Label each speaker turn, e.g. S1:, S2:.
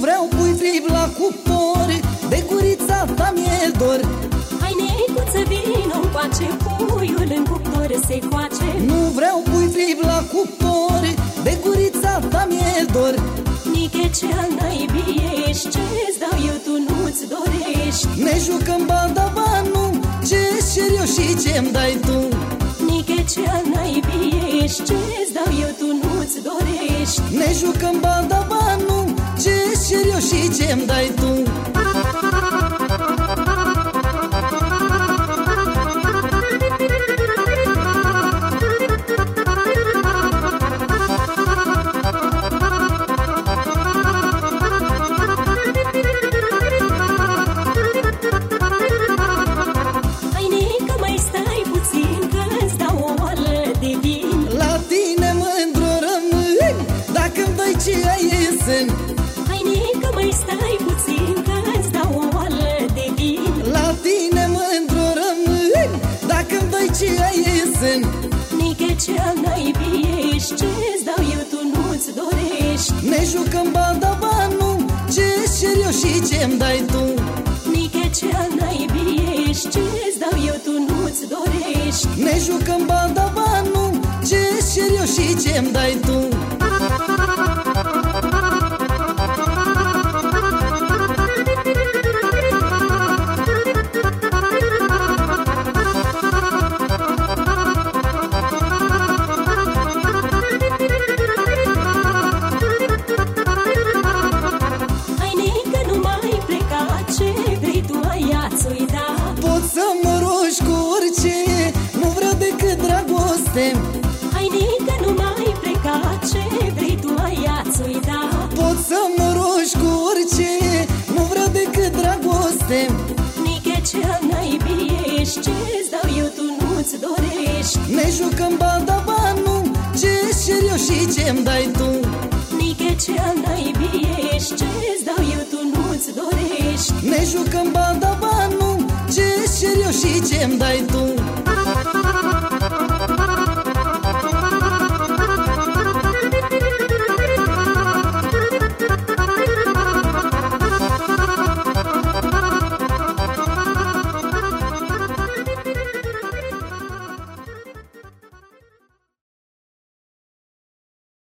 S1: vreau pui frib la cuptor De gurița ta mi-e dor.
S2: Hai necuță vino coace puiul în cuptor se coace.
S1: Nu vreau pui frib la cuptor De gurița ta mi-e dor.
S2: Niche ce-al naibii Ce-ți dau eu tu nu-ți dorești.
S1: Ne jucăm badabanu Ce serios și ce-mi dai tu?
S2: Niche ce-al naibii ești Ce-ți dau eu tu nu-ți dorești.
S1: Ne jucăm badabanu tine mândru rămân Dacă-mi dai ce ai în
S2: Hai nică mai stai puțin Că-ți dau o oală de vin.
S1: La tine mândru rămân Dacă-mi dai ce ai în
S2: Niche ce al naibii ești Ce-ți dau eu tu nu-ți dorești.
S1: Ne jucăm banda banu Ce cer eu și ce-mi dai tu?
S2: Niche ce al naibii ești Ce-ți dau eu tu nu-ți dorești.
S1: Ne jucăm banda banu Ce cer eu și ce-mi dai tu dragoste
S2: Hai nică nu mai pleca Ce vrei tu aia ți-o da.
S1: Poți să mă rogi cu orice Nu vreau decât dragoste.
S2: Niche ce al naibii ești Ce-ți dau eu tu nu-ți dorești.
S1: Ne jucăm banda banu Ce cer eu și ce-mi dai tu.
S2: Niche ce al naibii ești Ce-ți dau eu tu nu-ți dorești.
S1: Ne jucăm banda banu Ce cer eu și ce-mi dai tu